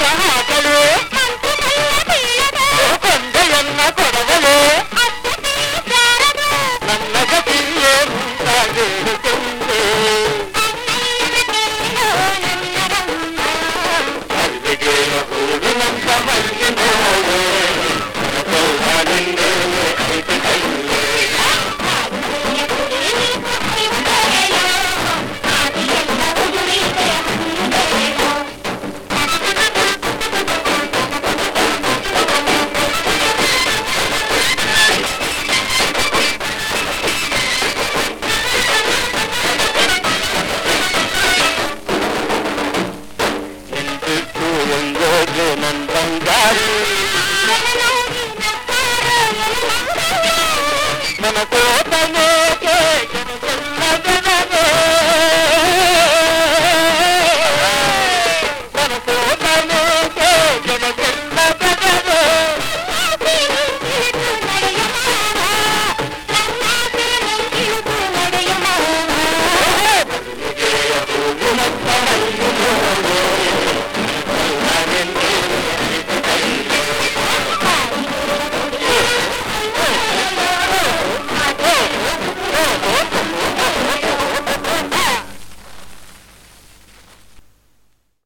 trabajo, hasta luego. రోజు నన్ను బంగారు మన కోపమే మన కోపమే జనగణ